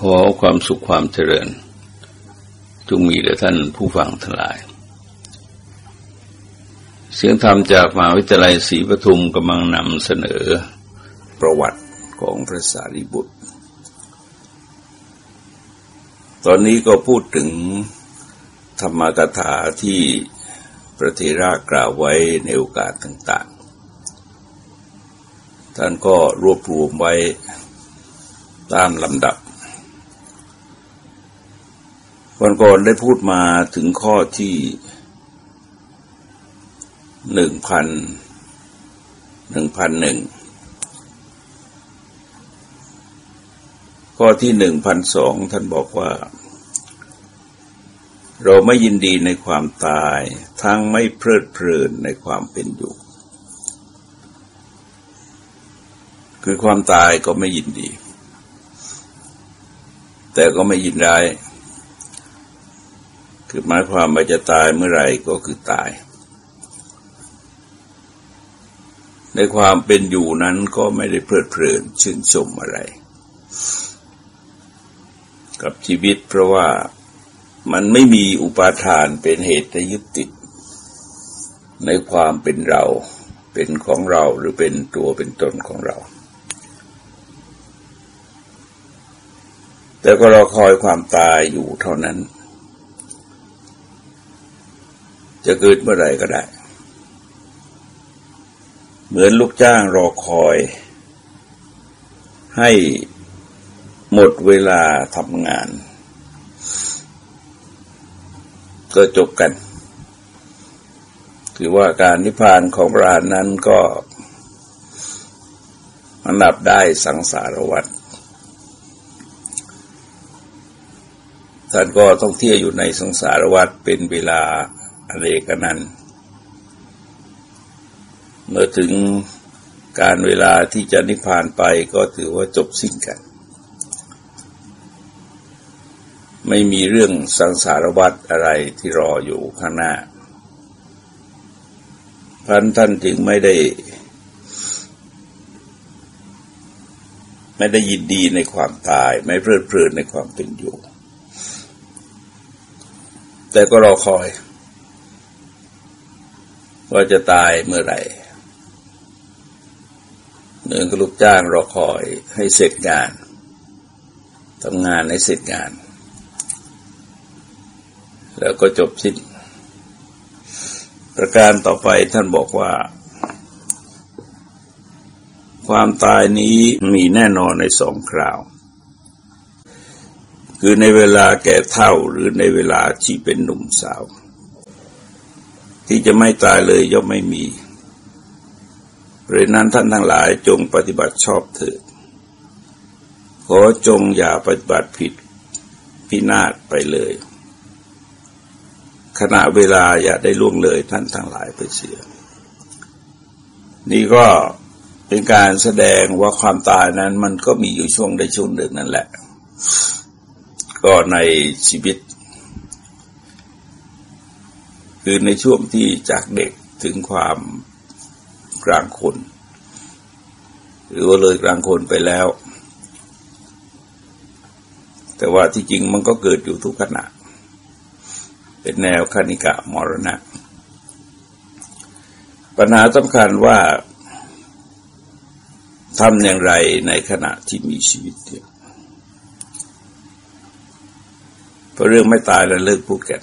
ขอความสุขความเจริญ จงมีแด่ท่านผู้ฟังทั้งหลาย เสียงธรรมจากมหาวิทยาลัยศรีปทุมกำลังนำเสนอประวัติของพระสารีบุตร ตอนนี้ก็พูดถึงธรรมกถาที่พระเทรากล่าวไว้ในโอกาสต่างๆ ท่านก็รวบรวมไว้ตามลำดับ วันก่อนได้พูดมาถึงข้อที่หนึ่งพันหนึ่งพันหนึ่งข้อที่หนึ่งพันสองท่านบอกว่า เราไม่ยินดีในความตาย ทั้งไม่เพลิดเพลินในความเป็นอยู่ คือความตายก็ไม่ยินดี แต่ก็ไม่ยินร้าย คือหมายความว่าจะตายเมื่อไรก็คือตาย ในความเป็นอยู่นั้นก็ไม่ได้เพลิดเพลินชื่นชมอะไร กับชีวิตเพราะว่ามันไม่มีอุปาทานเป็นเหตุยึดติด ในความเป็นเรา เป็นของเราหรือเป็นตัวเป็นตนของเรา แต่ก็รอคอยความตายอยู่เท่านั้น จะเกิดเมื่อไรก็ได้ เหมือนลูกจ้างรอคอย ให้หมดเวลาทำงาน ก็จบกัน คือว่าการนิพพานของพระานนั้นก็อันดับได้สังสารวัฏท่านก็ต้องเที่ยวอยู่ในสังสารวัฏเป็นเวลา อเรกันันเมื่อถึงการเวลาที่จะนิพพานไปก็ถือว่าจบสิ้นกัน ไม่มีเรื่องสังสารวัฏอะไรที่รออยู่ข้างหน้าพันท่านจึงไม่ได้ ไม่ได้ยินดีในความตาย ไม่เพลิดเพลินในความเป็นอยู่ แต่ก็รอคอย ว่าจะตายเมื่อไหร่เนื่งกับลูกจ้างรอคอยให้เสร็จงานทำงานให้เสร็จงาน แล้วก็จบสิ้นประการต่อไปท่านบอกว่า ความตายนี้มีแน่นอนในสองคราว คือในเวลาแก่เท่าหรือในเวลาที่เป็นหนุ่มสาว ที่จะไม่ตายเลยย่อมไม่มีเพราะนั้นท่านทั้งหลายจงปฏิบัติชอบเถิด ขอจงอย่าปฏิบัติผิดพินาศไปเลย ขณะเวลาอย่าได้ล่วงเลยท่านทั้งหลายไปเสีย นี่ก็เป็นการแสดงว่าความตายนั้นมันก็มีอยู่ช่วงใดช่วงหนึ่งนั่นแหละ ก็ในชีวิต คือในช่วงที่จากเด็กถึงความกลางคน หรือว่าเลยกลางคนไปแล้ว แต่ว่าที่จริงมันก็เกิดอยู่ทุกขณะ เป็นแนวคณิกะมรณะ ปัญหาสำคัญว่าทำอย่างไรในขณะที่มีชีวิตเดียเพราะเรื่องไม่ตายแล้วเลิกพูดกัน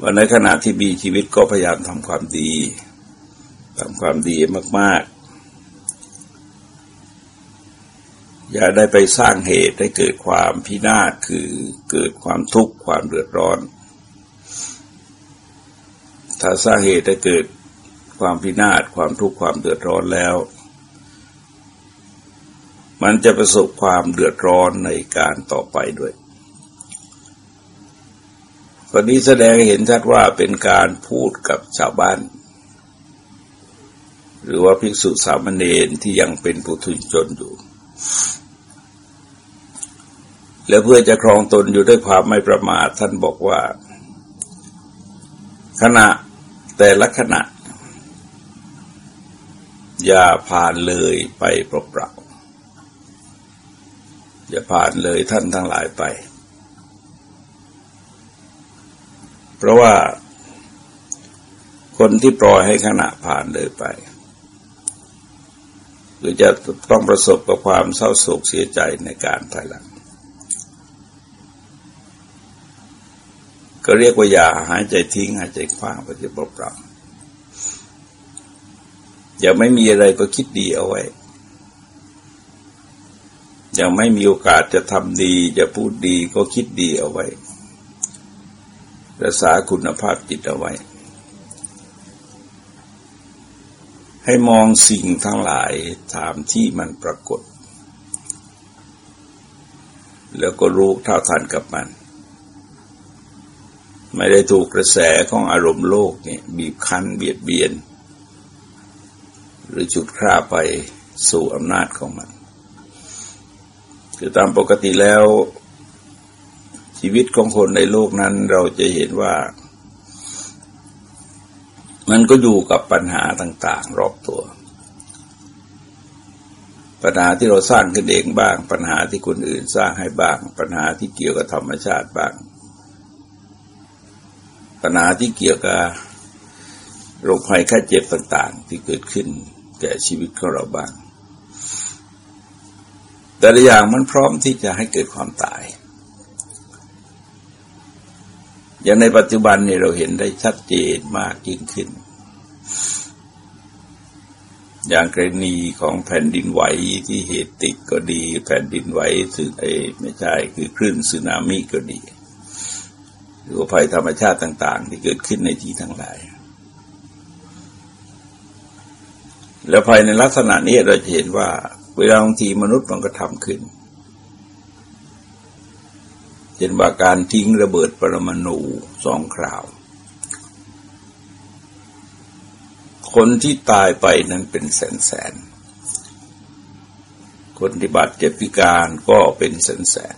ว่าในขณะที่มีชีวิตก็พยายามทำความดีทำความดีมาก ๆ อย่าได้ไปสร้างเหตุให้เกิดความพินาศคือเกิดความทุกข์ความเดือดร้อน ถ้าสร้างเหตุให้เกิดความพินาศความทุกข์ความเดือดร้อนแล้ว มันจะประสบความเดือดร้อนในการต่อไปด้วย คนนี้แสดงเห็นชัดว่าเป็นการพูดกับชาวบ้าน หรือว่าภิกษุสามเณรที่ยังเป็นปุถุชนอยู่ และเพื่อจะครองตนอยู่ด้วยความไม่ประมาทท่านบอกว่า ขณะแต่ละขณะ อย่าผ่านเลยไปเปล่าอย่าผ่านเลยท่านทั้งหลายไป เพราะว่าคนที่ปล่อยให้ขณะผ่านเลยไปหรือจะต้องประสบกับความเศร้าโศกเสียใจในการภายหลัง ก็เรียกว่าอย่าหายใจทิ้งหายใจคว้างไปที่เปล่าอย่าไม่มีอะไรก็คิดดีเอาไว้ อยังไม่มีโอกาสจะทำดี จะพูดดีก็คิดดีเอาไว้ รักษาคุณภาพจิตเอาไว้ ให้มองสิ่งทั้งหลายตามที่มันปรากฏ แล้วก็รู้เท่าทันกับมัน ไม่ได้ถูกกระแสของอารมณ์โลกเนี่ยบีบคั้นเบียดเบียน หรือจุดคราไปสู่อำนาจของมัน คือตามปกติแล้ว ชีวิตของคนในโลกนั้นเราจะเห็นว่า มันก็อยู่กับปัญหาต่าง ๆ รอบตัว ปัญหาที่เราสร้างขึ้นเองบ้าง ปัญหาที่คนอื่นสร้างให้บ้าง ปัญหาที่เกี่ยวกับธรรมชาติบ้าง ปัญหาที่เกี่ยวกับโรคภัยไข้เจ็บต่างๆ ที่เกิดขึ้นแก่ชีวิตของเราบ้าง แต่ละอย่างมันพร้อมที่จะให้เกิดความตาย อย่างในปัจจุบันนี่เราเห็นได้ชัดเจนมากยิ่งขึ้น อย่างกรณีของแผ่นดินไหวที่เหตุติดก็ดี แผ่นดินไหวสึอไม่ใช่คือคลื่นสึนามิก็ดี หรือภัยธรรมชาติต่าง ๆ ที่เกิดขึ้นในที่ทั้งหลาย แล้วภายในลักษณะนี้เราจะเห็นว่าเวลาบางทีมนุษย์มันก็ทำขึ้น เช่นว่าการทิ้งระเบิดปรมาณูสองคราว คนที่ตายไปนั้นเป็นแสนแสน คนที่บาดเจ็บพิการก็เป็นแสนแสน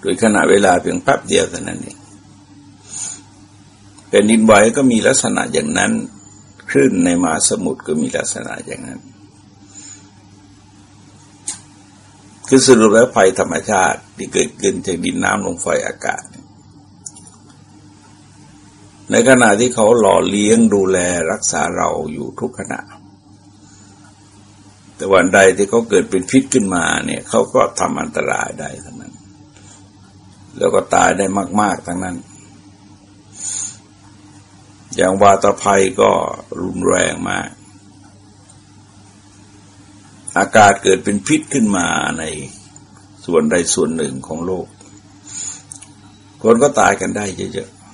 โดยขณะเวลาเพียงแป๊บเดียวเท่านั้นเองเป็นดินไหวก็มีลักษณะอย่างนั้น คลื่นในมหาสมุทรก็มีลักษณะอย่างนั้น คือสรุปแล้วภัยธรรมชาติที่เกิดขึ้นจากดินน้ำลมไฟอากาศ ในขณะที่เขาหล่อเลี้ยงดูแลรักษาเราอยู่ทุกขณะ แต่วันใดที่เขาเกิดเป็นพิษขึ้นมาเนี่ยเขาก็ทำอันตรายได้ทั้งนั้น แล้วก็ตายได้มาก ๆ ทั้งนั้น อย่างวาตภัยก็รุนแรงมาก อากาศเกิดเป็นพิษขึ้นมาในส่วนใดส่วนหนึ่งของโลก คนก็ตายกันได้เยอะๆ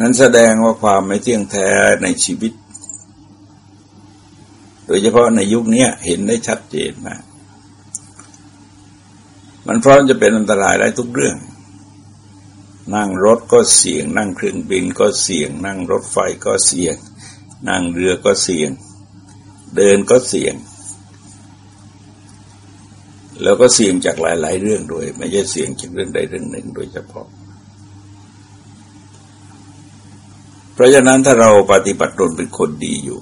นั้นแสดงว่าความไม่เที่ยงแท้ในชีวิต โดยเฉพาะในยุคนี้เห็นได้ชัดเจนมาก มันพร้อมจะเป็นอันตรายได้ทุกเรื่อง นั่งรถก็เสี่ยง นั่งเครื่องบินก็เสี่ยง นั่งรถไฟก็เสี่ยง นั่งเรือก็เสี่ยง เดินก็เสี่ยง แล้วก็เสี่ยงจากหลาย ๆ เรื่องด้วย ไม่ใช่เสี่ยงจากเรื่องใดเรื่องหนึ่งโดยเฉพาะ เพราะฉะนั้นถ้าเราปฏิบัติตนเป็นคนดีอยู่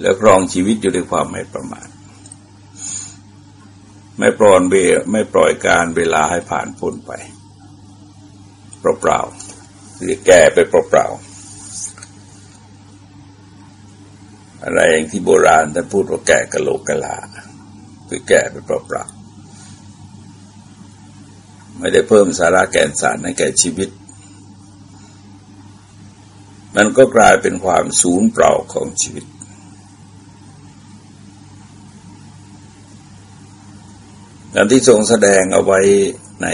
แล้วครองชีวิตอยู่ด้วยความไม่ประมาทไม่ปล่อยเบไม่ปล่อยการเวลาให้ผ่านพ้นไป เปล่าๆหรือแก่ไปเปล่าๆ อะไรอย่างที่โบราณท่านพูดว่าแก่กะโหลกกะลา คือแก่ไปเปล่าๆไม่ได้เพิ่มสาระแก่นสารในแก่ชีวิต มันก็กลายเป็นความสูญเปล่าของชีวิต ดังที่ทรงแสดงเอาไว้ใน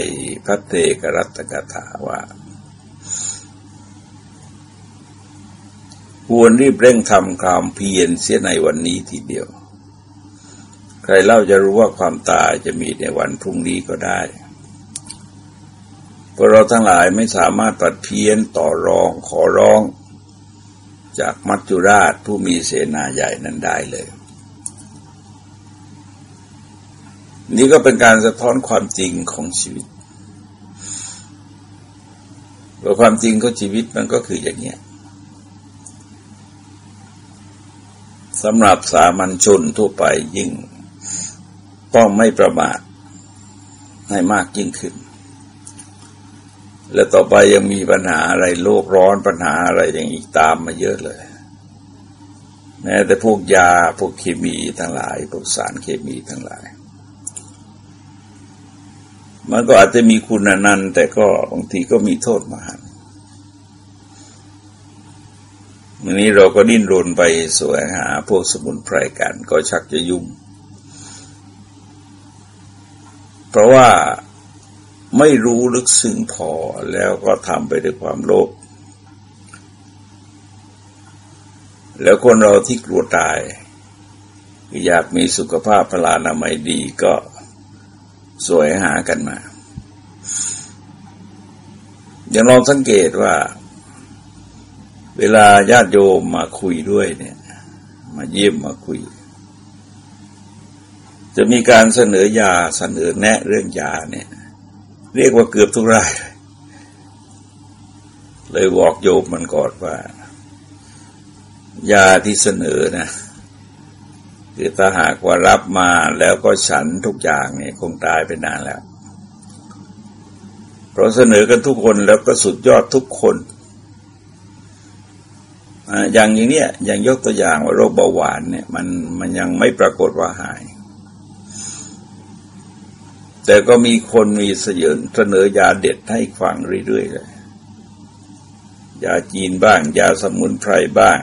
พระเตกรัตกถาว่า ควรรีบเร่งทำความเพียรเสียในวันนี้ทีเดียว ใครเล่าจะรู้ว่าความตายจะมีในวันพรุ่งนี้ก็ได้เพราะเราทั้งหลายไม่สามารถตัดเพี้ยนต่อรองขอร้อง จากมัจจุราชผู้มีเสนาใหญ่นั้นได้เลย นี่ก็เป็นการสะท้อนความจริงของชีวิตว่าความจริงของชีวิตมันก็คืออย่างนี้ สำหรับสามัญชนทั่วไปยิ่งต้องไม่ประมาทให้มากยิ่งขึ้น และต่อไปยังมีปัญหาอะไรโลกร้อนปัญหาอะไรอย่างอีกตามมาเยอะเลย แม้แต่พวกยาพวกเคมีทั้งหลาย พวกสารเคมีทั้งหลาย มันก็อาจจะมีคุณนันแต่ก็บางทีก็มีโทษมาก วันนี้เราก็ดิ้นรนไปสวยหาพวกสมุนไพรกันก็ชักจะยุ่ง เพราะว่าไม่รู้ลึกซึ้งพอแล้วก็ทำไปด้วยความโลภแล้วคนเราที่กลัวตาย อยากมีสุขภาพพลานามัยดีก็สวยหากันมา อย่างลองสังเกตว่า เวลาญาติโยมมาคุยด้วยเนี่ย มาเยี่ยมมาคุย จะมีการเสนอยาเสนอแนะเรื่องยาเนี่ย เรียกว่าเกือบทุกรายเลยบอกโยมมันก่อนว่า ยาที่เสนอนะคือถ้าหากว่ารับมาแล้วก็ฉันทุกอย่างเนี่ยคงตายไปนานแล้ว เพราะเสนอกันทุกคนแล้วก็สุดยอดทุกคน อย่างอย่างเนี้ยอย่างยกตัวอย่างว่าโรคเบาหวานเนี่ยมันมันยังไม่ปรากฏว่าหาย แต่ก็มีคนมีเสยนเสนอยาเด็ดให้ฟังเรื่อยๆเลยยาจีนบ้าง ยาสมุนไพรบ้าง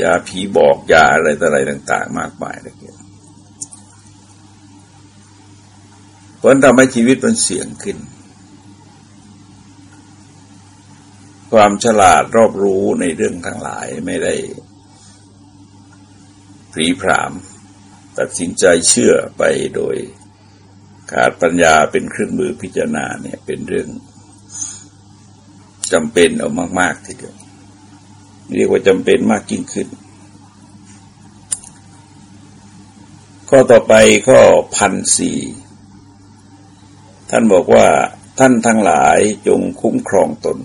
ยาผีบอกยาอะไรต่ออะไรต่าง ๆ มากมายเลยเพราะทำให้ชีวิตมันเสี่ยงขึ้น ความฉลาดรอบรู้ในเรื่องทั้งหลายไม่ได้ผีพราม ตัดสินใจเชื่อไปโดยขาดปัญญาเป็นเครื่องมือพิจารณาเนี่ยเป็นเรื่องจำเป็นเอามาก ๆ ทีเดียวเรียกว่าจำเป็นมากยิ่งขึ้น ข้อต่อไปข้อพันสี่ท่านบอกว่าท่านทั้งหลายจงคุ้มครองตน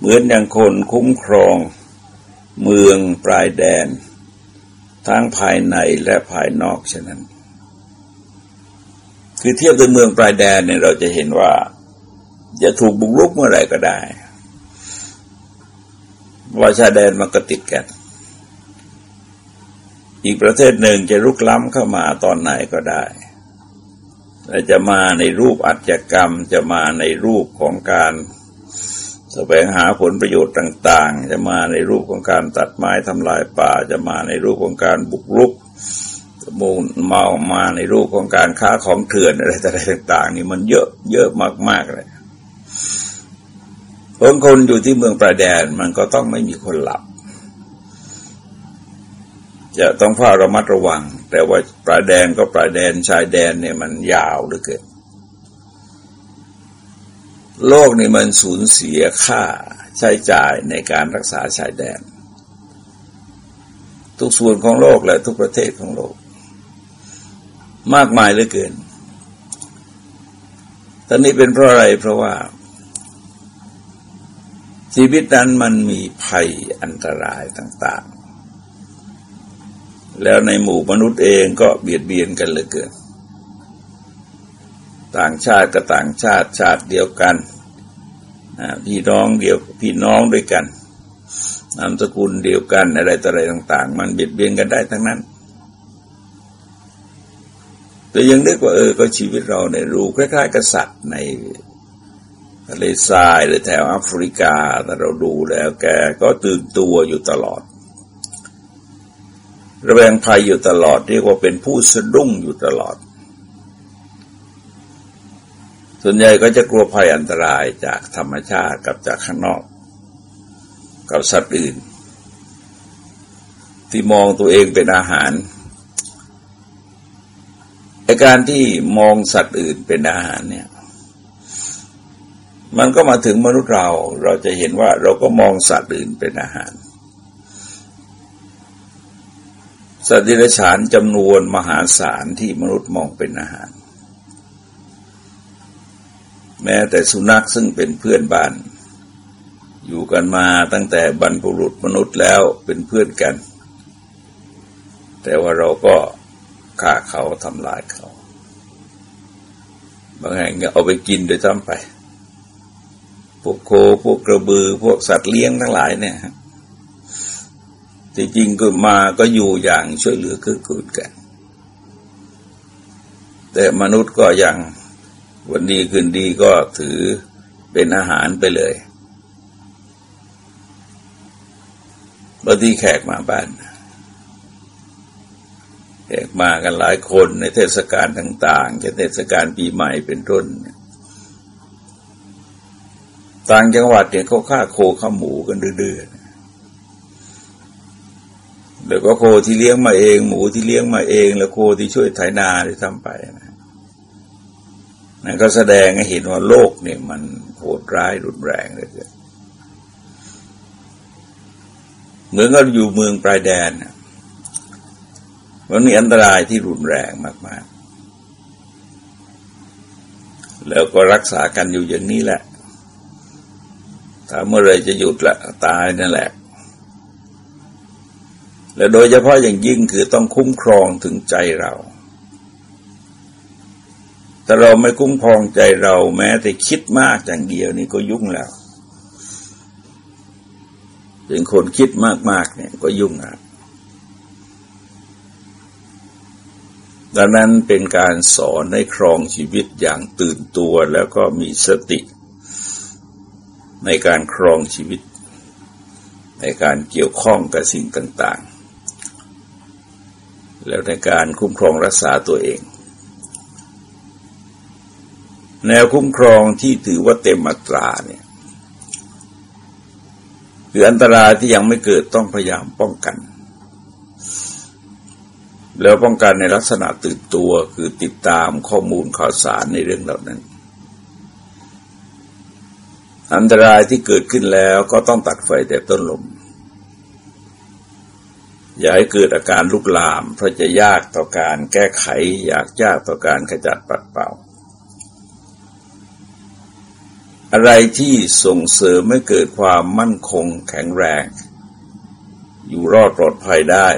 เหมือนอย่างคนคุ้มครองเมืองปลายแดน ทั้งภายในและภายนอกฉะนั้น คือเทียบกับเมืองปลายแดนเนี่ยเราจะเห็นว่า จะถูกบุกรุกเมื่อไหร่ก็ได้ว่าชายแดนมันก็ติดกัน อีกประเทศหนึ่งจะรุกล้ำเข้ามาตอนไหนก็ได้แต่จะมาในรูปอัจฉกรรมจะมาในรูปของการ แสวงหาผลประโยชน์ต่าง ๆ จะมาในรูปของการตัดไม้ทำลายป่า จะมาในรูปของการบุกรุกมูลเมามาในรูปของการค้าของเถื่อนอะไรต่าง ๆ นี่มันเยอะเยอะมากๆเลยคนคนอยู่ที่เมืองปลายแดนมันก็ต้องไม่มีคนหลับ จะต้องเฝ้าระมัดระวัง แต่ว่าปลายแดนก็ปลายแดนชายแดนเนี่ยมันยาวเหลือเกิน โลกนี่มันสูญเสียค่าใช้จ่ายในการรักษาชายแดน ทุกส่วนของโลกและทุกประเทศของโลก มากมายเหลือเกินตอนนี้เป็นเพราะอะไรเพราะว่า ชีวิตนั้นมันมีภัยอันตรายต่าง ๆ แล้วในหมู่มนุษย์เองก็เบียดเบียนกันเหลือเกิน ต่างชาติกับต่างชาติชาติเดียวกันพี่น้องเดียวพี่น้องด้วยกันนามสกุลเดียวกันอะไรต่ออะไรต่าง ๆ มันเบียดเบียนกันได้ทั้งนั้นแต่ยังนึกว่าเออก็ชีวิตเราในรูคล้ายๆกับสัตว์ในทะเลทรายหรือแถวแอฟริกาแต่เราดูแล้วแกก็ตื่นตัวอยู่ตลอด ระแวงภัยอยู่ตลอดเรียกว่าเป็นผู้สะดุ้งอยู่ตลอด ส่วนใหญ่ก็จะกลัวภัยอันตรายจากธรรมชาติกับจากข้างนอก กับสัตว์อื่น ที่มองตัวเองเป็นอาหารอาการที่มองสัตว์อื่นเป็นอาหารเนี่ย มันก็มาถึงมนุษย์เราเราจะเห็นว่าเราก็มองสัตว์อื่นเป็นอาหาร สัตว์ดิบฉานจำนวนมหาศาลที่มนุษย์มองเป็นอาหาร แม้แต่สุนัขซึ่งเป็นเพื่อนบ้าน อยู่กันมาตั้งแต่บรรพบุรุษมนุษย์แล้วเป็นเพื่อนกัน แต่ว่าเราก็ฆ่าเขาทำลายเขา บางแห่งเอาไปกินโดยซ้ำไปพวกโคพวกกระบือ พวกสัตว์เลี้ยงทั้งหลายเนี่ยจริงๆก็มาก็อยู่อย่างช่วยเหลือคือกูลกัน แต่มนุษย์ก็ยัง วันดีคืนดีก็ถือเป็นอาหารไปเลยบางทีแขกมาบ้าน แขกมากันหลายคนในเทศกาลต่างๆจะเทศกาลปีใหม่เป็นต้นต่างจังหวัดเนี่ยเขาฆ่าโคฆ่าหมูกันเดือดแล้วก็โคที่เลี้ยงมาเอง หมูที่เลี้ยงมาเอง แล้วโคที่ช่วยไถนาที่ทำไปนะ นั่นก็แสดงให้เห็นว่าโลกเนี่ยมันโหดร้ายรุนแรงเลยเกินเหมือนกับอยู่เมืองปลายแดนมันมีอันตรายที่รุนแรงมาก ๆ แล้วก็รักษากันอยู่อย่างนี้แหละ ถ้าเมื่อไรจะหยุดละตายนั่นแหละ และโดยเฉพาะอย่างยิ่งคือต้องคุ้มครองถึงใจเรา ถ้าเราไม่คุ้มครองใจเราแม้แต่คิดมากอย่างเดียวนี่ก็ยุ่งแล้วเป็นคนคิดมากๆเนี่ยก็ยุ่งอะดังนั้นเป็นการสอนให้ครองชีวิตอย่างตื่นตัวแล้วก็มีสติ ในการครองชีวิต ในการเกี่ยวข้องกับสิ่งต่าง ๆ แล้วในการคุ้มครองรักษาตัวเอง แนวคุ้มครองที่ถือว่าเต็มอัตราเนี่ยคืออันตรายที่ยังไม่เกิดต้องพยายามป้องกัน แล้วป้องกันในลักษณะตื่นตัวคือติดตามข้อมูลข่าวสารในเรื่องเหล่านั้น อันตรายที่เกิดขึ้นแล้วก็ต้องตัดไฟแต่ต้นลม อย่าให้เกิดอาการลุกลาม เพราะจะยากต่อการแก้ไข อยากยากต่อการขจัดปัดเป่า อะไรที่ส่งเสริมให้เกิดความมั่นคงแข็งแรง อยู่รอดปลอดภัยได้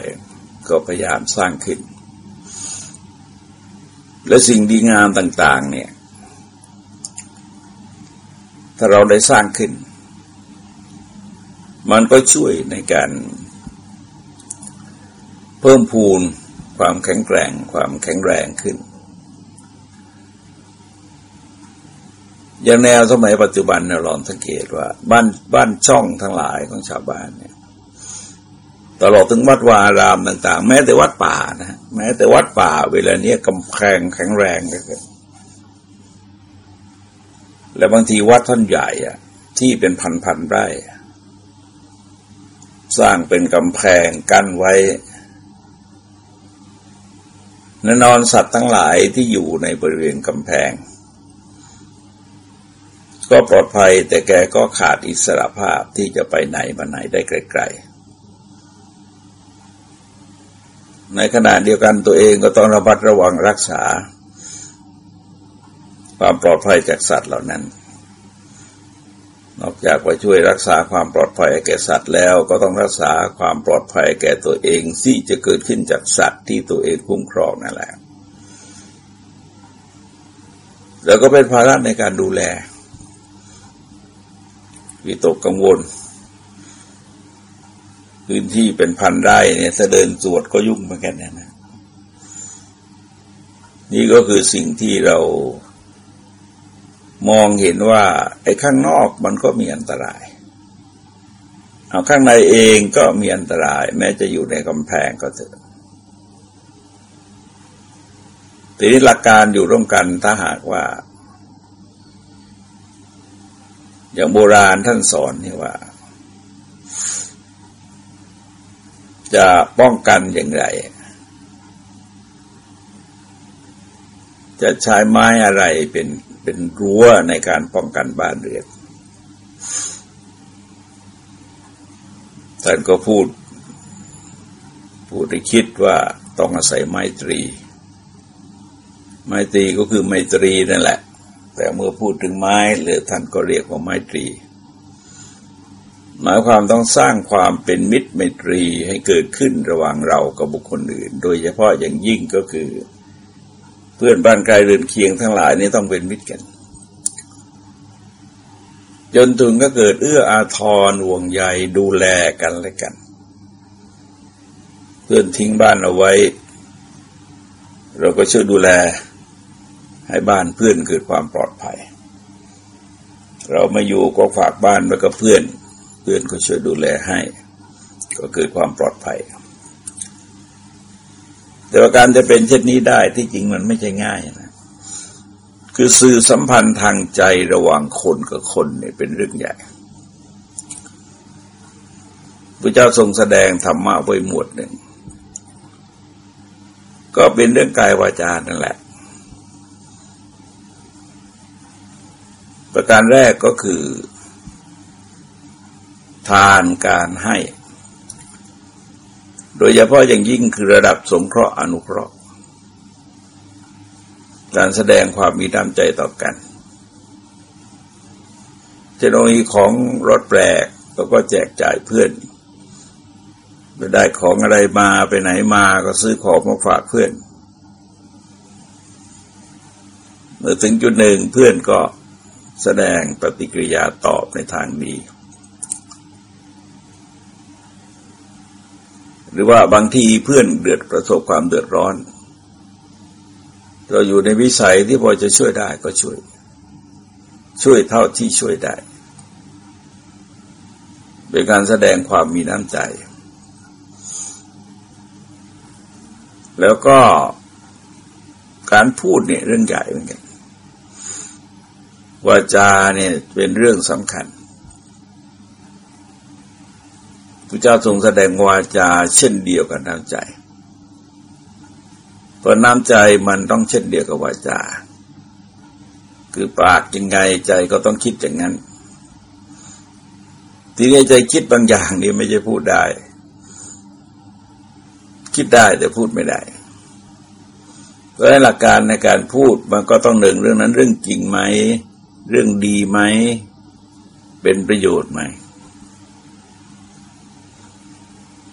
ก็พยายามสร้างขึ้น และสิ่งดีงามต่าง ๆ เนี่ย ถ้าเราได้สร้างขึ้น มันก็ช่วยในการ เพิ่มพูนความแข็งแกร่ง ความแข็งแรงขึ้น อย่างแนวสมัยปัจจุบันเราลองสังเกตว่า บ้านบ้านช่องทั้งหลายของชาวบ้านเนี่ยตลอดถึงวัดวาอารามต่าง ๆ แม้แต่วัดป่านะแม้แต่วัดป่า เวลาเนี้ยกำแพงแข็งแรงเลยแล้วบางทีวัดท่านใหญ่อะที่เป็นพันๆไร่ สร้างเป็นกำแพงกั้นไว้แน่นอนสัตว์ทั้งหลายที่อยู่ในบริเวณกำแพง ก็ปลอดภัยแต่แกก็ขาดอิสระภาพที่จะไปไหนมาไหนได้ไกลๆ ในขณะเดียวกันตัวเองก็ต้องระมัดระวังรักษา ความปลอดภัยจากสัตว์เหล่านั้น นอกจากว่าช่วยรักษาความปลอดภัยแก่สัตว์แล้วก็ต้องรักษาความปลอดภัยแก่ตัวเองที่จะเกิดขึ้นจากสัตว์ที่ตัวเองคุ้มครองนั่นแหละแล้วก็เป็นภาระในการดูแล วิตกกังวล พื้นที่เป็นพันไร่เนี่ยถ้าเดินสวดก็ยุ่งเหมือนกันนะนี่ก็คือสิ่งที่เรามองเห็นว่าไอ้ข้างนอกมันก็มีอันตราย เอาข้างในเองก็มีอันตราย แม้จะอยู่ในกำแพงก็เถอะทีนี้หลักการอยู่ร่วมกันถ้าหากว่า อย่างโบราณท่านสอนนี่ว่า จะป้องกันอย่างไร จะใช้ไม้อะไรเป็นเป็นรั้วในการป้องกันบ้านเรือนท่านก็พูด พูดคิดว่าต้องอาศัยไม้ตรี ไม้ตรีก็คือไม้ตรีนั่นแหละ แต่เมื่อพูดถึงไม้หรือท่านก็เรียกว่าไม้ตรี หมายความต้องสร้างความเป็นมิตรไมตรีให้เกิดขึ้นระหว่างเรากับบุคคลอื่น โดยเฉพาะอย่างยิ่งก็คือ เพื่อนบ้านไกลเรือนเคียงทั้งหลายนี่ต้องเป็นมิตรกัน จนถึงก็เกิดเอื้ออาทรห่วงใยดูแลกันและกัน เพื่อนทิ้งบ้านเอาไว้ เราก็ช่วยดูแล ให้บ้านเพื่อนเกิดความปลอดภัย เราไม่อยู่ก็ฝากบ้านไว้กับเพื่อน เพื่อนก็ช่วยดูแลให้ ก็เกิดความปลอดภัย แต่ว่าการจะเป็นเช่นนี้ได้ที่จริงมันไม่ใช่ง่ายนะคือสื่อสัมพันธ์ทางใจระหว่างคนกับคนเนี่ยเป็นเรื่องใหญ่พระเจ้าทรงแสดงธรรมะไว้หมวดหนึ่ง ก็เป็นเรื่องกายวาจานั่นแหละ ประการแรกก็คือ ทานการให้ โดยเฉพาะอย่างยิ่งคือระดับสงเคราะห์อนุเคราะห์ การแสดงความมีน้ำใจต่อกันเจะมีของรถแปลกเราก็แจกจ่ายเพื่อนไปได้ของอะไรมาไปไหนมาก็ซื้อของมาฝากเพื่อน เมื่อถึงจุดหนึ่งเพื่อนก็ แสดงปฏิกิริยาตอบในทางนี้หรือว่าบางทีเพื่อนเดือดประสบความเดือดร้อน เราอยู่ในวิสัยที่พอจะช่วยได้ก็ช่วย ช่วยเท่าที่ช่วยได้เป็นการแสดงความมีน้ำใจ แล้วก็การพูดเนี่ยเรื่องใหญ่เหมือนกัน วาจาเนี่ยเป็นเรื่องสำคัญพระเจ้าทรงแสดงวาจาเช่นเดียวกับน้ำใจ เพราะน้ำใจมันต้องเช่นเดียวกับวาจา คือปากยังไงใจก็ต้องคิดอย่างนั้น ทีนี้ใจคิดบางอย่างนี่ไม่ใช่พูดได้ คิดได้แต่พูดไม่ได้เพราะหลักการในการพูดมันก็ต้องหนึ่งเรื่องนั้นเรื่องจริงไหม เรื่องดีไหม เป็นประโยชน์ไหม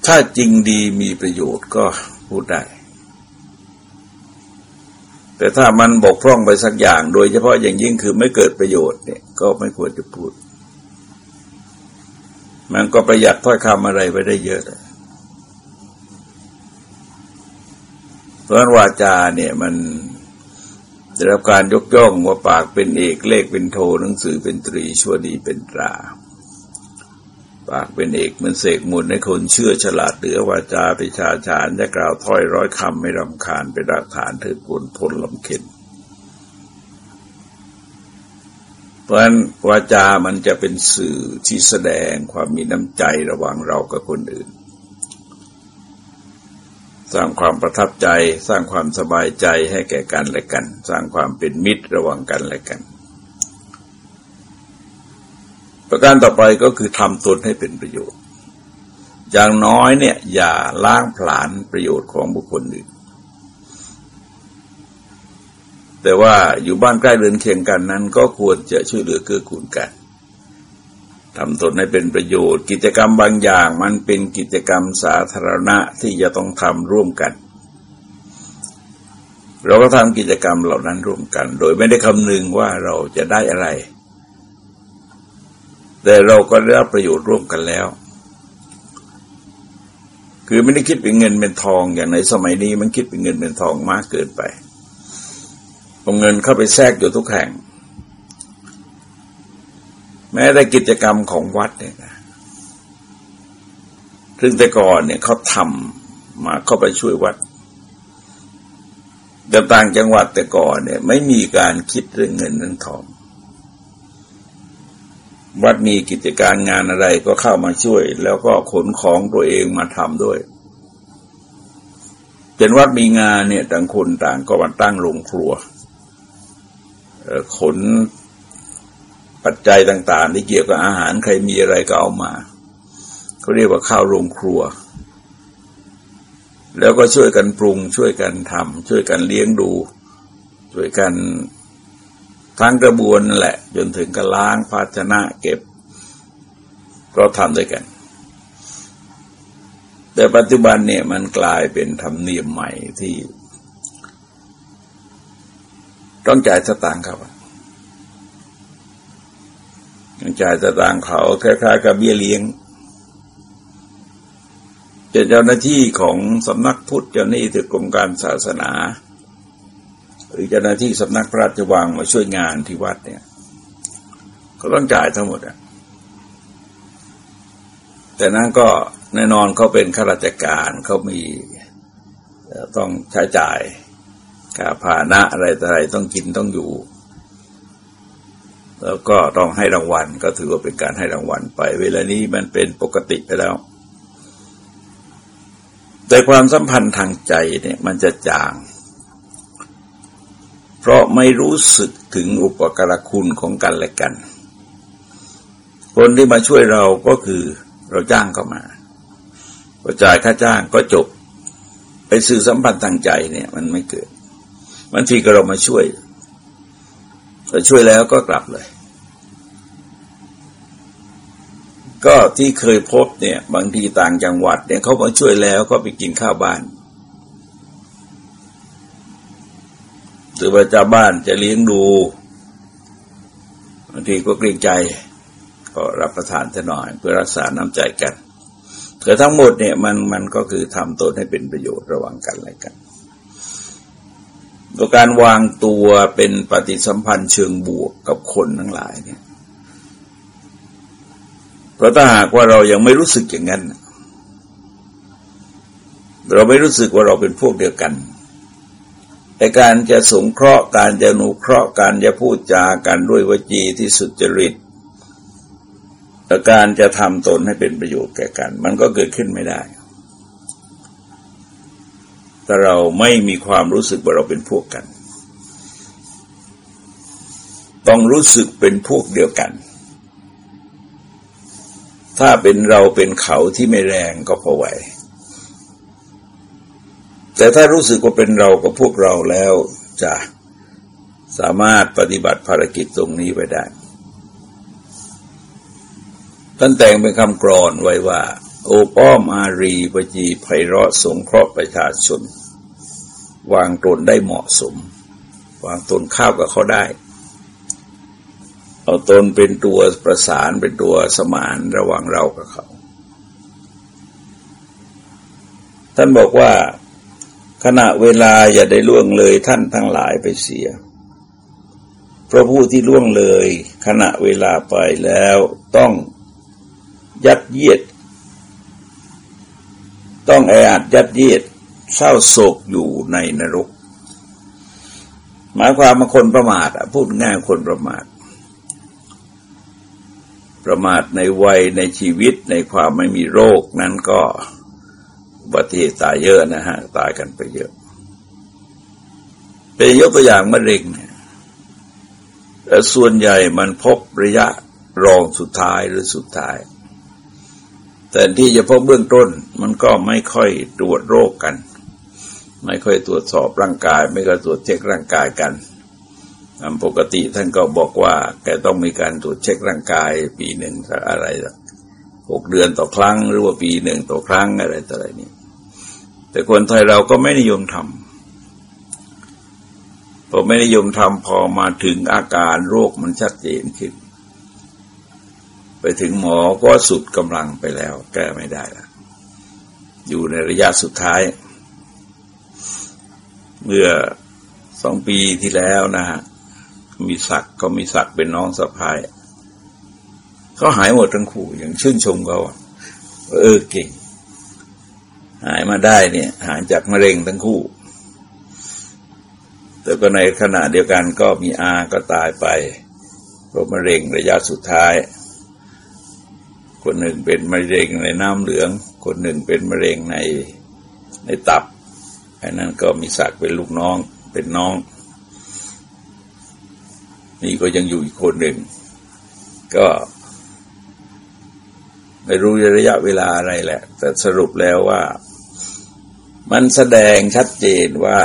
ถ้าจริงดีมีประโยชน์ก็พูดได้ แต่ถ้ามันบกพร่องไปสักอย่าง โดยเฉพาะอย่างยิ่งคือไม่เกิดประโยชน์เนี่ยก็ไม่ควรจะพูด มันก็ประหยัดถ้อยคำอะไรไปได้เยอะเลยเพราะวาจาเนี่ยมัน ได้รับการยกย่องว่าปากเป็นเอกเลขเป็นโทหนังสือเป็นตรีชั่วดีเป็นตรา ปากเป็นเอกมันเสกมุนให้คนเชื่อฉลาดเหลือวาจาไปชาชานจะกล่าวถ้อยร้อยคำไม่รำคาญเป็นรากฐานถือปุนพลลำเข็นเพราะฉะนั้นวาจามันจะเป็นสื่อที่แสดงความมีน้ำใจระหว่างเรากับคนอื่น สร้างความประทับใจ สร้างความสบายใจให้แก่กันและกัน สร้างความเป็นมิตรระหว่างกันและกัน ประการต่อไปก็คือทำตนให้เป็นประโยชน์ อย่างน้อยเนี่ย อย่าล้างผลาญประโยชน์ของบุคคลอื่น แต่ว่าอยู่บ้านใกล้เรือนเคียงกันนั้น ก็ควรจะช่วยเหลือเกื้อกูลกัน ทำตนให้เป็นประโยชน์ กิจกรรมบางอย่างมันเป็นกิจกรรมสาธารณะที่จะต้องทำร่วมกัน เราก็ทำกิจกรรมเหล่านั้นร่วมกัน โดยไม่ได้คำนึงว่าเราจะได้อะไร แต่เราก็ได้รับประโยชน์ร่วมกันแล้ว คือไม่ได้คิดเป็นเงินเป็นทองอย่างในสมัยนี้มันคิดเป็นเงินเป็นทองมากเกินไปเอาเงินเข้าไปแทรกอยู่ทุกแห่ง แม้แต่กิจกรรมของวัดเนี่ยนะซึ่งแต่ก่อนเนี่ยเขาทำมาเข้าไปช่วยวัดแต่ต่างจังหวัดแต่ก่อนเนี่ย ไม่มีการคิดเรื่องเงินเรื่องทอง วัดมีกิจการงานอะไรก็เข้ามาช่วย แล้วก็ขนของตัวเองมาทำด้วยเป็นวัดมีงานเนี่ย ต่างคนต่างก็มาตั้งโรงครัวขน ปัจจัยต่างๆ ที่เกี่ยวกับอาหารใครมีอะไรก็เอามาเขาเรียกว่าข้าวโรงครัว แล้วก็ช่วยกันปรุง ช่วยกันทำช่วยกันเลี้ยงดู ช่วยกันทั้งกระบวนแหละ จนถึงกระล้างภาชนะเก็บเราทำด้วยกัน แต่ปัจจุบันเนี่ยมันกลายเป็นธรรมเนียมใหม่ที่ ต้องจ่ายสตางค์เขาต้อง จ่ายสตางค์เขาคล้ายๆกับเบี้ยเลี้ยงเป็นเจ้าหน้าที่ของสำนักพุทธเจ้าหน้าที่กรมการศาสนา หรือเจ้าหน้าที่สำนักพระราชวังมาช่วยงานที่วัดเนี่ย ก็ต้องจ่ายทั้งหมดอะแต่นั้นก็แน่นอนเขาเป็นข้าราชการเขามีต้องใช้จ่ายค่าพานะอะไรต่ออะไรต้องกินต้องอยู่ แล้วก็ต้องให้รางวัลก็ถือว่าเป็นการให้รางวัลไป เวลานี้มันเป็นปกติไปแล้ว แต่ความสัมพันธ์ทางใจเนี่ยมันจะจาง เพราะไม่รู้สึกถึงอุปการคุณของกันและกัน คนที่มาช่วยเราก็คือเราจ้างเข้ามาพอจ่ายค่าจ้างก็จบไปสื่อสัมพันธ์ทางใจเนี่ย มันไม่เกิดบางทีก็เรามาช่วย แต่ช่วยแล้วก็กลับเลย ก็ที่เคยพบเนี่ย บางทีต่างจังหวัดเนี่ยเขามาช่วยแล้วก็ไปกินข้าวบ้านหรือว่าเจ้าบ้านจะเลี้ยงดูบางทีก็เกรงใจ ก็รับประทานจะหน่อย เพื่อรักษาน้ำใจกันแต่ทั้งหมดเนี่ยมันมันก็คือทำตนให้เป็นประโยชน์ระหว่างกันและกัน ตัวการวางตัวเป็นปฏิสัมพันธ์เชิงบวกกับคนทั้งหลายเนี่ยเพราะถ้าหากว่าเรายังไม่รู้สึกอย่างนั้น เราไม่รู้สึกว่าเราเป็นพวกเดียวกันแต่การจะสงเคราะห์การจะนุเคราะห์การจะพูดจากันด้วยวจีที่สุจริตและการจะทำตนให้เป็นประโยชน์แก่กัน มันก็เกิดขึ้นไม่ได้ แต่เราไม่มีความรู้สึกว่าเราเป็นพวกกัน ต้องรู้สึกเป็นพวกเดียวกัน ถ้าเป็นเราเป็นเขาที่ไม่แรงก็พอไหว แต่ถ้ารู้สึกว่าเป็นเรากับพวกเราแล้วจะสามารถปฏิบัติภารกิจตรงนี้ไปได้ท่านแต่งเป็นคำกรอนไว้ว่า โอป้อมอารีปจีไพเราะสงเคราะห์ประชาชน วางตนได้เหมาะสม วางตนข้าวกับเขาได้ เอาตนเป็นตัวประสานเป็นตัวสมานระหว่างเรากับเขา ท่านบอกว่าขณะเวลาอย่าได้ล่วงเลยท่านทั้งหลายไปเสีย เพราะผู้ที่ล่วงเลย ขณะเวลาไปแล้วต้องยัดเยียด ต้องแออัดยัดเยียดเศร้าโศกอยู่ในนรก หมายความว่าคนประมาทพูดง่ายคนประมาท ประมาทในวัยในชีวิตในความไม่มีโรคนั้นก็บัติเหตุตายเยอะนะฮะ ตายกันไปเยอะ เป็นยกตัวอย่างมะเร็งเนี่ยแต่ส่วนใหญ่มันพบระยะรองสุดท้ายหรือสุดท้าย แต่ที่จะพบเบื้องต้นมันก็ไม่ค่อยตรวจโรคกัน ไม่ค่อยตรวจสอบร่างกาย ไม่ก็ตรวจเช็คร่างกายกันตามปกติท่านก็บอกว่าแกต้องมีการตรวจเช็คร่างกายปีหนึ่งอะไรหกเดือนต่อครั้ง หรือว่าปีหนึ่งต่อครั้งอะไรต่ออะไรนี่แต่คนไทยเราก็ไม่นิยมทำพอไม่นิยมทำพอมาถึงอาการโรคมันชัดเจนขึ้น ไปถึงหมอก็สุดกำลังไปแล้ว แก้ไม่ได้แล้วอยู่ในระยะสุดท้าย เมื่อสองปีที่แล้วนะฮะมีศักก็มีศักเป็นน้องสะพายเขาหายหมดทั้งคู่อย่างชื่นชมเขาเออเก่ง หายมาได้เนี่ย หายจากมะเร็งทั้งคู่ แต่ก็ในขณะเดียวกันก็มีอาก็ตายไปเพราะมะเร็งระยะสุดท้าย คนหนึ่งเป็นมะเร็งในน้ำเหลือง คนหนึ่งเป็นมะเร็งในในตับอันนั้นก็มีศักดิ์เป็นลูกน้องเป็นน้อง นี่ก็ยังอยู่อีกคนหนึ่ง ก็ไม่รู้ระยะเวลาอะไรแหละ แต่สรุปแล้วว่า มันแสดงชัดเจนว่า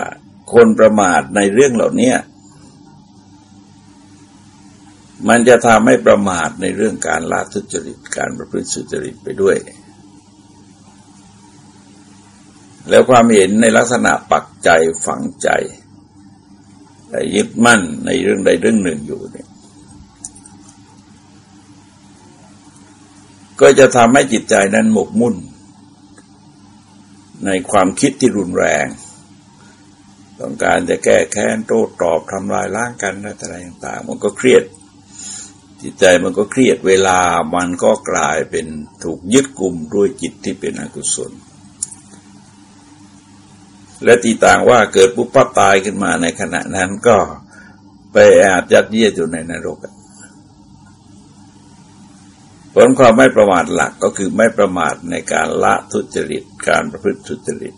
คนประมาทในเรื่องเหล่านี้ มันจะทำให้ประมาทในเรื่องการละทุจริตการประพฤติสุจริตไปด้วย แล้วความเห็นในลักษณะปักใจฝังใจยึดมั่นในเรื่องใดเรื่องหนึ่งอยู่เนี่ยก็จะทำให้จิตใจนั้นหมกมุ่น ในความคิดที่รุนแรง ต้องการจะแก้แค้นโต้ตอบทำลายล้างกันอะไรต่างๆ มันก็เครียด จิตใจมันก็เครียดเวลามันก็กลายเป็นถูกยึดกลุ่มด้วยจิตที่เป็นอกุศล และตีต่างว่าเกิดปุ๊บปั๊บตายขึ้นมาในขณะนั้นก็ไปอาจยัดเยียดอยู่ในนรกผลความไม่ประมาทหลักก็คือไม่ประมาทในการละทุจริตการประพฤติทุจริต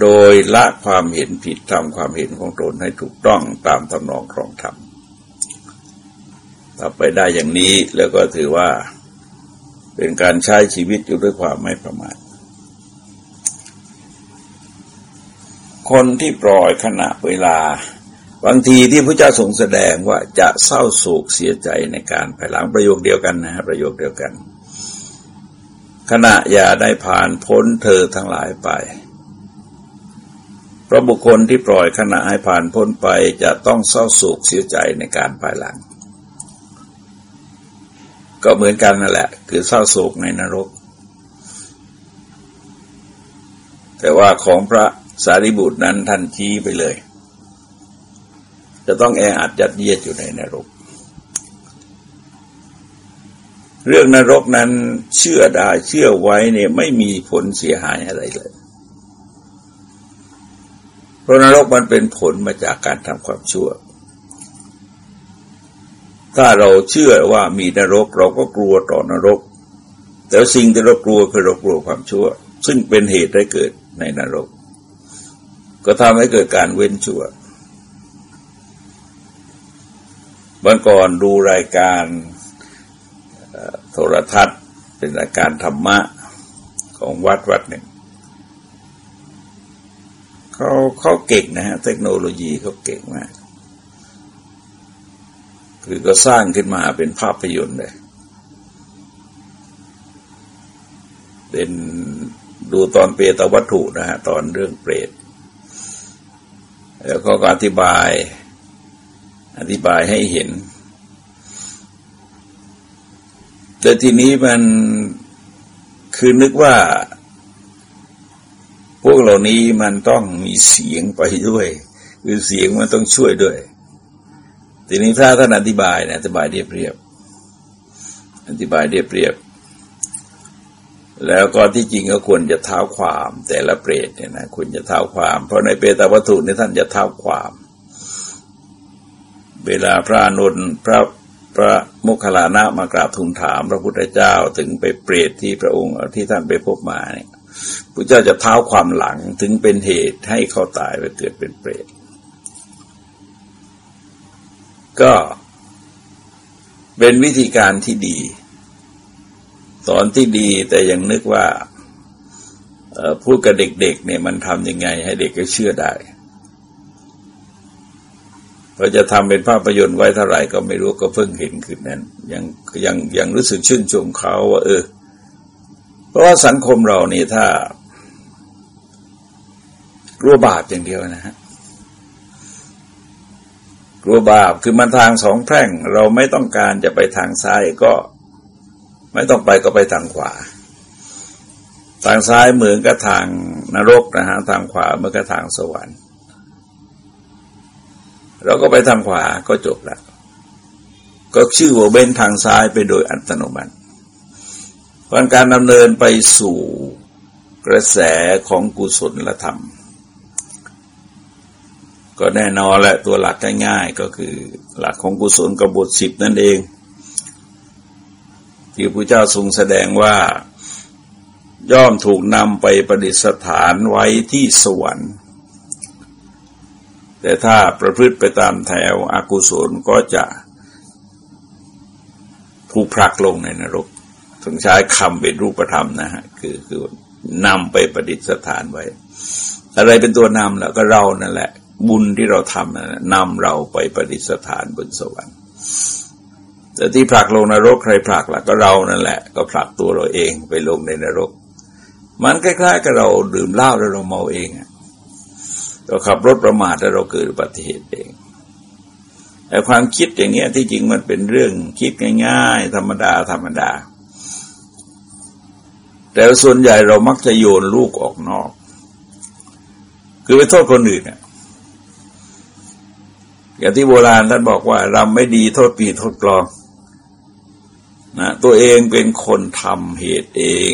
โดยละความเห็นผิดทำความเห็นของตนให้ถูกต้องตามตำนองครองธรรม ถ้าไปได้อย่างนี้แล้วก็ถือว่าเป็นการใช้ชีวิตอยู่ด้วยความไม่ประมาทคนที่ปล่อยขณะเวลา บางทีที่พระเจ้าทรงแสดงว่าจะเศร้าโศกเสียใจในการภายหลังประโยคเดียวกันนะฮะประโยคเดียวกัน ขณะอย่าได้ผ่านพ้นเธอทั้งหลายไป เพราะบุคคลที่ปล่อยขณะให้ผ่านพ้นไปจะต้องเศร้าโศกเสียใจในการภายหลัง ก็เหมือนกันนั่นแหละ คือเศร้าโศกในนรก แต่ว่าของพระสารีบุตรนั้นท่านชี้ไปเลย จะต้องแออัดยัดเยียดอยู่ในนรก เรื่องนรกนั้นเชื่อได้เชื่อไว้เนี่ยไม่มีผลเสียหายอะไรเลยเพราะนรกมันเป็นผลมาจากการทำความชั่ว ถ้าเราเชื่อว่ามีนรกเราก็กลัวต่อนรก แต่สิ่งที่เรากลัวคือเรากลัวความชั่ว ซึ่งเป็นเหตุให้เกิดในนรก ก็ทำให้เกิดการเว้นชั่วเมื่อก่อนดูรายการโทรทัศน์เป็นรายการธรรมะของวัดวัดหนึ่งเขาเขาเก่งนะฮะเทคโนโลยีเขาเก่งมาก คือก็สร้างขึ้นมาเป็นภาพยนตร์เลย เป็นดูตอนเปตวัตถุนะฮะตอนเรื่องเปรตแล้วก็อธิบาย อธิบายให้เห็น แต่ทีนี้มันคือนึกว่า พวกเหล่านี้มันต้องมีเสียงไปด้วย คือเสียงมันต้องช่วยด้วย ทีนี้พระท่านอธิบายนะอธิบายเรียบเรียบ อธิบายเรียบเรียบ แล้วก็ที่จริงก็ควรจะเท้าความแต่ละเปรตเนี่ยนะควรจะเท้าความ เพราะในเปตวัตถุในท่านจะเท้าความ เวลาพระนุนพระพระมุขลานะมากราบทูลถาม พระพุทธเจ้าถึงไปเปรตที่พระองค์ที่ท่านไปพบมาเนี่ยพระเจ้าจะเท้าความหลังถึงเป็นเหตุให้เขาตายไปเกิดเป็นเปรต ก็เป็นวิธีการที่ดี สอนที่ดีแต่ยังนึกว่าพูดกับเด็กๆเนี่ยมันทำยังไงให้เด็กก็เชื่อได้เราจะทำเป็นภาพยนตร์ไว้เท่าไหร่ก็ไม่รู้ก็เพิ่งเห็นขึ้นนั้น ยังยังยังรู้สึกชื่นชมเขาว่าเออ เพราะว่าสังคมเรานี่ถ้ากลัวบาปอย่างเดียวนะฮะ กลัวบาปคือมันทางสองแพร่ง เราไม่ต้องการจะไปทางซ้ายก็ ไม่ต้องไปก็ไปทางขวา ทางซ้ายเหมือนกับทางนรกนะฮะทางขวาเหมือนกับทางสวรรค์ เราก็ไปทางขวาก็จบล้วก็ชื่อว่าเบนทางซ้ายไปโดยอัตโนมัติเพราะการดำเนินไปสู่กระแสของกุศลธรรม ก็แน่นอนแหละตัวหลักง่ายๆก็คือหลักของกุศลกบฏสิบนั่นเอง ที่พระเจ้าทรงแสดงว่าย่อมถูกนำไปประดิษฐานไว้ที่สวรรค์ แต่ถ้าประพฤติไปตามแถวอากุศลก็จะถูกผลักลงในนรกถึงใช้คำเป็นรูปธรรมนะฮะคือคือนำไปประดิษฐานไว้ อะไรเป็นตัวนำล้วก็เรานั่นแหละ บุญที่เราทำนำเราไปปฏิสถานบนสวรรค์ แต่ที่ผลักลงนรกใครผลักล่ะก็เรานั่นแหละ ก็ผลักตัวเราเองไปลงในนรก มันคล้ายๆกับเราดื่มเหล้าแล้วเราเมาเองเราขับรถประมาทแล้วเราเกิดอุบัติเหตุเองแต่ความคิดอย่างเงี้ยที่จริงมันเป็นเรื่องคิดง่าย ๆ ธรรมดาธรรมดา แต่ส่วนใหญ่เรามักจะโยนลูกออกนอก คือไปโทษคนอื่นเนี่ย อย่างที่โบราณท่านบอกว่ารำไม่ดีโทษปีโทษกลองนะตัวเองเป็นคนทำเหตุเอง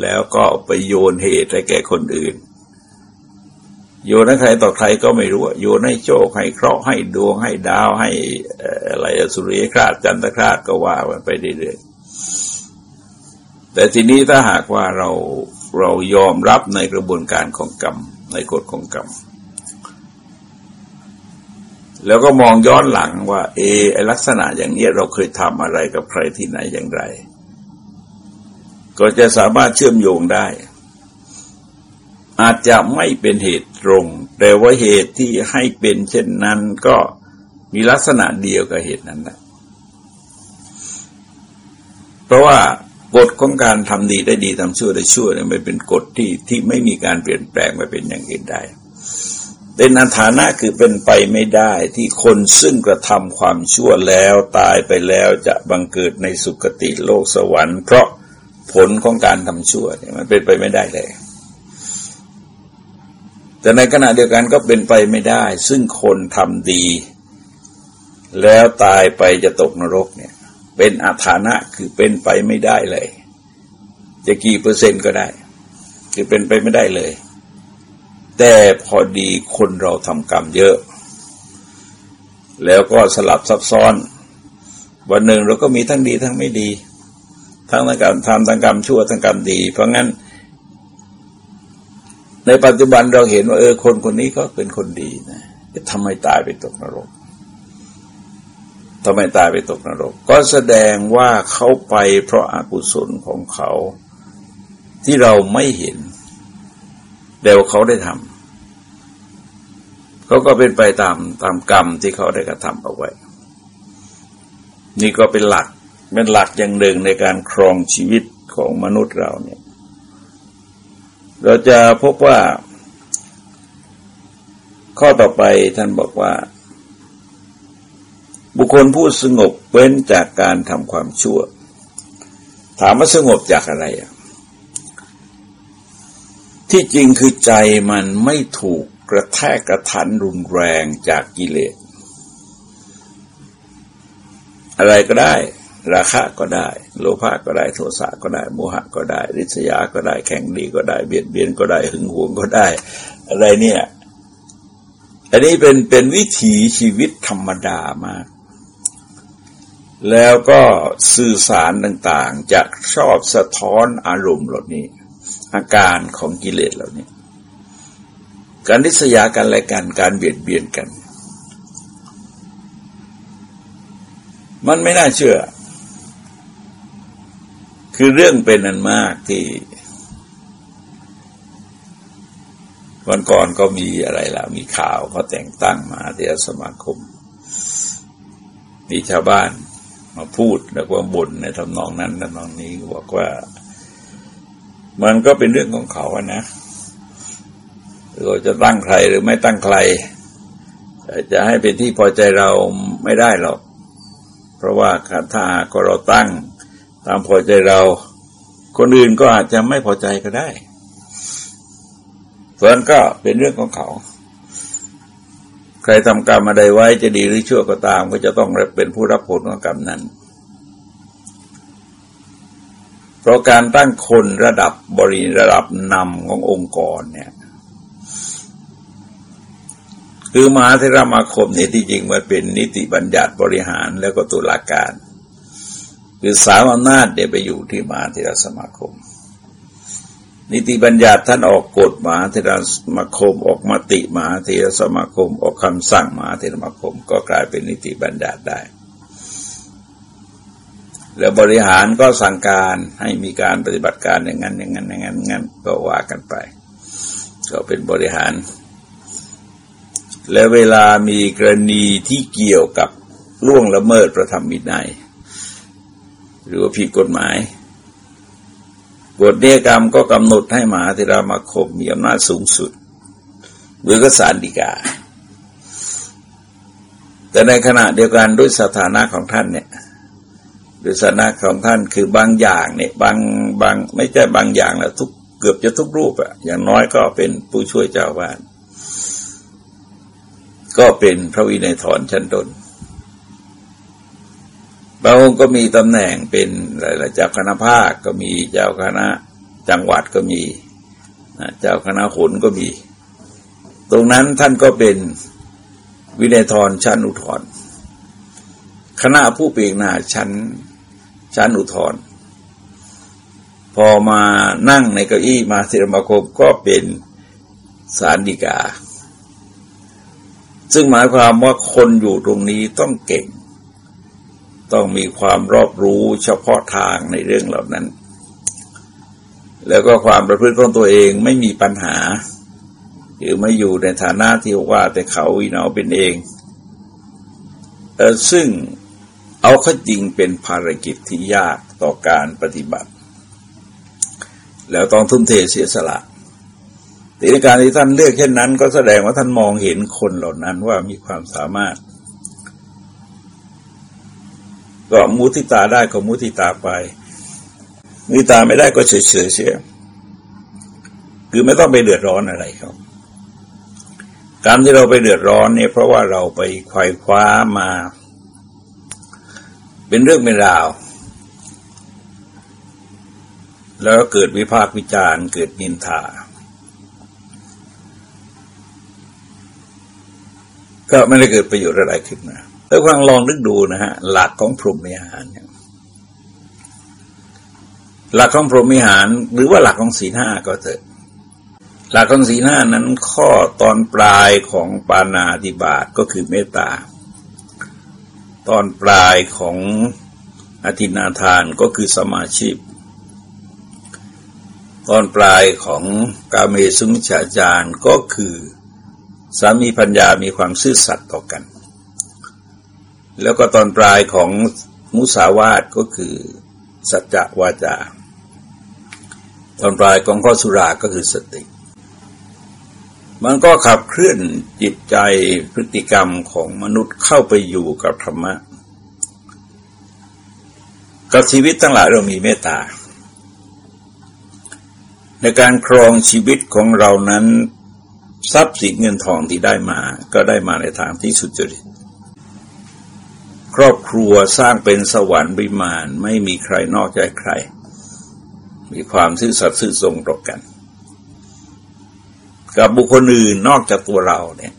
แล้วก็ไปโยนเหตุให้แก่คนอื่น โยนให้ใครต่อใครก็ไม่รู้ โยนให้โชคให้เคราะห์ให้ดวงให้ดาวให้อะไรสุริยคราสจันทคราสก็ว่ามันไปเรื่อยๆแต่ทีนี้ถ้าหากว่าเราเรายอมรับในกระบวนการของกรรมในกฎของกรรม แล้วก็มองย้อนหลังว่า เอไอลักษณะอย่างนี้เราเคยทำอะไรกับใครที่ไหนอย่างไร ก็จะสามารถเชื่อมโยงได้ อาจจะไม่เป็นเหตุตรง แต่ว่าเหตุที่ให้เป็นเช่นนั้นก็มีลักษณะเดียวกับเหตุนั้นแหละเพราะว่ากฎของการทำดีได้ดีทำชั่วได้ชั่วเนี่ยมันเป็นกฎที่ที่ไม่มีการเปลี่ยนแปลงมาเป็นอย่างอื่นได้ เป็นอันฐานะคือเป็นไปไม่ได้ที่คนซึ่งกระทำความชั่วแล้วตายไปแล้วจะบังเกิดในสุคติโลกสวรรค์ เพราะผลของการทำชั่วเนี่ยมันเป็นไปไม่ได้เลย แต่ในขณะเดียวกันก็เป็นไปไม่ได้ ซึ่งคนทำดี แล้วตายไปจะตกนรกเนี่ย เป็นอาฐานะคือเป็นไปไม่ได้เลย จะกี่เปอร์เซ็นต์ก็ได้ คือเป็นไปไม่ได้เลย แต่พอดีคนเราทำกรรมเยอะ แล้วก็สลับซับซ้อน วันหนึ่งเราก็มีทั้งดีทั้งไม่ดี ทั้งทางการทำทางกรรมชั่วทางกรรมดี เพราะงั้น ในปัจจุบันเราเห็นว่าเออคนคนนี้ก็เป็นคนดีนะทำไมตายไปตกนรกทำไมตายไปตกนรก ก็แสดงว่าเขาไปเพราะอากุศลของเขาที่เราไม่เห็น แต่ว่าเขาได้ทำเขาก็เป็นไปตามตามกรรมที่เขาได้กระทำเอาไว้ นี่ก็เป็นหลักเป็นหลักอย่างหนึ่งในการครองชีวิตของมนุษย์เราเนี่ย เราจะพบว่า ข้อต่อไปท่านบอกว่า บุคคลผู้สงบเว้นจากการทำความชั่ว ถามว่าสงบจากอะไรอะ ที่จริงคือใจมันไม่ถูกกระแทกกระทันรุนแรงจากกิเลส อะไรก็ได้ ราคะก็ได้ โลภะก็ได้โทสะก็ได้ โมหะก็ได้ ริษยาก็ได้แข่งดีก็ได้ เบียดเบียนก็ได้หึงหวงก็ได้ อะไรเนี่ย อันนี้เป็นเป็นวิถีชีวิตธรรมดามาก แล้วก็สื่อสารต่างๆจะชอบสะท้อนอารมณ์เหล่านี้ อาการของกิเลสเหล่านี้ การริษยากันและกันการเบียดเบียนกัน มันไม่น่าเชื่อ คือเรื่องเป็นนันมากที่ วันก่อนก็มีอะไรล่ะ มีข่าวเขาแต่งตั้งมาเดียสมาคม มีชาวบ้านมาพูดแล้วก็บ่นในทำนองนั้นทำนองนี้บอกว่า มันก็เป็นเรื่องของเขาอะนะเราจะตั้งใครหรือไม่ตั้งใคร จะให้เป็นที่พอใจเราไม่ได้หรอก เพราะว่าถ้าก็เราตั้งตามพอใจเรา คนอื่นก็อาจจะไม่พอใจก็ได้ส่วนก็เป็นเรื่องของเขา ใครทำกรรมอะไรไว้จะดีหรือชั่วก็ตาม ก็จะต้องเป็นผู้รับผลของกรรมนั้นเพ ราะการตั้งคนระดับบริระดับนำขององค์กรเนี่ย คือมหาเทรามาคมเนี่ยที่จริงมันเป็นนิติบัญญัติบริหารแล้วก็ตุลาการ คือสามอำนาจเดี๋ยไปอยู่ที่มหาเทรสมาคม นิติบัญญัติท่านออกกฎมหาเทรสมาคม ออกมติมหาเทรสมาคม ออกคำสั่งมหาเทรสมาคม ก็กลายเป็นนิติบัญญัติได้ แล้วบริหารก็สั่งการให้มีการปฏิบัติการอย่างนั้นอย่างนั้นอย่างนั้นงั้นก็ว่ากันไป ก็เป็นบริหาร และเวลามีกรณีที่เกี่ยวกับล่วงละเมิดประธรรมวินัยหรือว่าผิดกฎหมายกฎเนียกรรมก็กำหนดให้มหาเทรามาคมมีอำนาจสูงสุดหรือก็สารดีกา แต่ในขณะเดียวกันด้วยสถานะของท่านเนี่ย วยสานะของท่านคือบางอย่างเนี่ยบางบางไม่ใช่บางอย่างแล้วทุกเกือบจะทุกรูปอะอย่างน้อยก็เป็นผู้ช่วยเจ้าวาดก็เป็นพระวินัยถอนชั้นตนบางองค์ก็มีตำแหน่งเป็นหลายๆเจ้าคณะภาคก็มีเจ้าคณะจังหวัดก็มีเจ้าคณะขนก็มี ตรงนั้นท่านก็เป็นวินัยทรชั้นอุทธรคณะผู้เปียกหน้าชั้น ชั้นอุทธรพอมานั่งในเก้าอี้มาเสรมาคมก็เป็นสารดีกา ซึ่งหมายความว่าคนอยู่ตรงนี้ต้องเก่ง ต้องมีความรอบรู้เฉพาะทางในเรื่องเหล่านั้น แล้วก็ความประพฤติของตัวเองไม่มีปัญหา หรือไม่อยู่ในฐานะที่ว่าแต่เขาวินาเป็นเองเออซึ่ง เอาข้อจริงเป็นภารกิจที่ยากต่อการปฏิบัติ แล้วต้องทุ่มเทเสียสละต่ในการที่ท่านเลือกเช่นนั้น ก็แสดงว่าท่านมองเห็นคนเหล่านั้นว่ามีความสามารถ ก็มุทิตาได้ก็มุทิตาไปมุทิตาไม่ได้ก็เฉยเฉยเสียคือไม่ต้องไปเดือดร้อนอะไรครับการที่เราไปเดือดร้อนเนี่ยเพราะว่าเราไปควายคว้ามา เป็นเรื่องเป็นราว แล้วเกิดวิพากษ์วิจารณ์เกิดนินทาก็ไม่ได้เกิดประโยชน์อะไรขึ้นมาแล้วฟังลองนึกดูนะฮะ หลักของพรหมิหารหลักของพรหมิหาร หรือว่าหลักของศีลห้าก็เถอะ หลักของศีลห้านั้นข้อตอนปลายของปานาติบาตก็คือเมตตา ตอนปลายของอธินาทานก็คือสมาชีพ ตอนปลายของกาเมสุมิชาจารก็คือสามีพัญญามีความซื่อสัตย์ต่อกัน แล้วก็ตอนปลายของมุสาวาทก็คือสัจจะวาจา ตอนปลายของข้อสุราก็คือสติ มันก็ขับเคลื่อนจิตใจพฤติกรรมของมนุษย์เข้าไปอยู่กับธรรมะ กับชีวิตทั้งหลายเรามีเมตตา ในการครองชีวิตของเรานั้น ทรัพย์สินเงินทองที่ได้มา ก็ได้มาในทางที่สุจริต ครอบครัวสร้างเป็นสวรรค์บิมานไม่มีใครนอกใจใคร มีความซื่อสัตย์ซื่อตรงต่อกัน กับบุคคลอื่นนอกจากตัวเราเนี่ย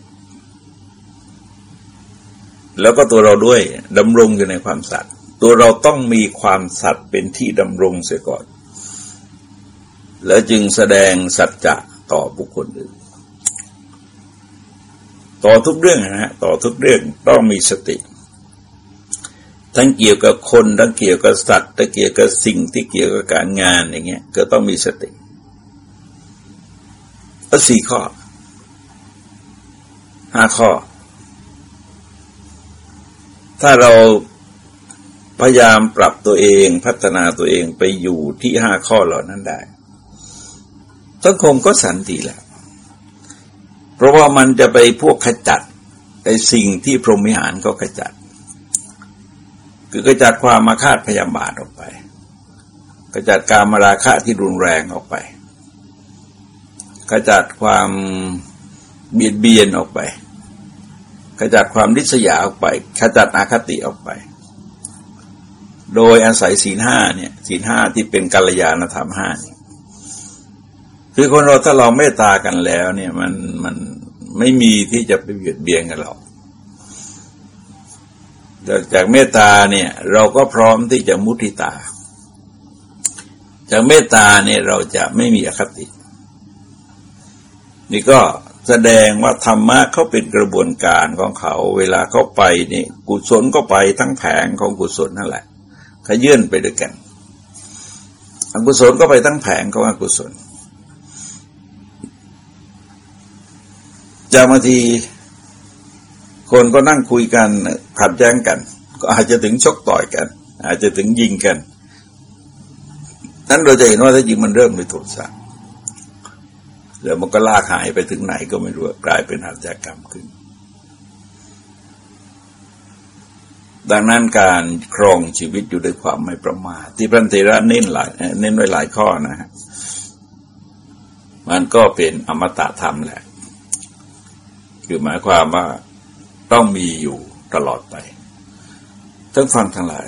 แล้วก็ตัวเราด้วยดำรงอยู่ในความสัตย์ตัวเราต้องมีความสัตย์เป็นที่ดำรงเสียก่อน แล้วจึงแสดงสัจจะต่อบุคคลอื่น ต่อทุกเรื่องนะฮะต่อทุกเรื่องต้องมีสติ ทั้งเกี่ยวกับคนทั้งเกี่ยวกับสัตว์ทั้งเกี่ยวกับสิ่งที่เกี่ยวกับการงานอย่างเงี้ยก็ต้องมีสติ ก็สี่ข้อห้าข้อ ถ้าเราพยายามปรับตัวเองพัฒนาตัวเองไปอยู่ที่ห้าข้อเหล่านั้นได้สังคมก็สันติแล้วเพราะว่ามันจะไปพวกขจัดไอ้สิ่งที่พรหมิหารก็ขจัด คือกระจัดความมาคาดพยาบาทออกไปกระจัดการมาราคะที่รุนแรงออกไป กระจัดความเบียดเบียนออกไปกระจัดความริษยาออกไปขจัดอาคติออกไป โดยอาศัยศีลห้าเนี่ยศีลห้าที่เป็นกัลยาณธรรมห้าคือคนเราถ้าเราเมตตากันแล้วเนี่ยมันมันไม่มีที่จะไปเบียดเบียนกันหรอกจากเมตตาเนี่ยเราก็พร้อมที่จะมุทิตา จากเมตตาเนี่ยเราจะไม่มีอคติ นี่ก็แสดงว่าธรรมะเขาเป็นกระบวนการของเขา เวลาเขาไปนี่กุศลก็ไปทั้งแผงของกุศลนั่นแหละขยื่นไปด้วยกันอกุศลก็ไปทั้งแผงของอกุศลจากบางทีคนก็นั่งคุยกันขัดแย้งกัน ก็อาจจะถึงชกต่อยกัน อาจจะถึงยิงกัน นั้นเราจะเห็นว่าถ้าจริงมันเริ่มด้วยโทสะ แล้วมันก็ลากหายไปถึงไหนก็ไม่รู้กลายเป็นอาชญากรรมขึ้น ดังนั้นการครองชีวิตอยู่ด้วยความไม่ประมาทที่พระเทระเน้นหลายเน้นไว้หลายข้อนะฮะมันก็เป็นอมตะธรรมแหละ คือหมายความว่าต้องมีอยู่ตลอดไปทั้งฟังทั้งหลาย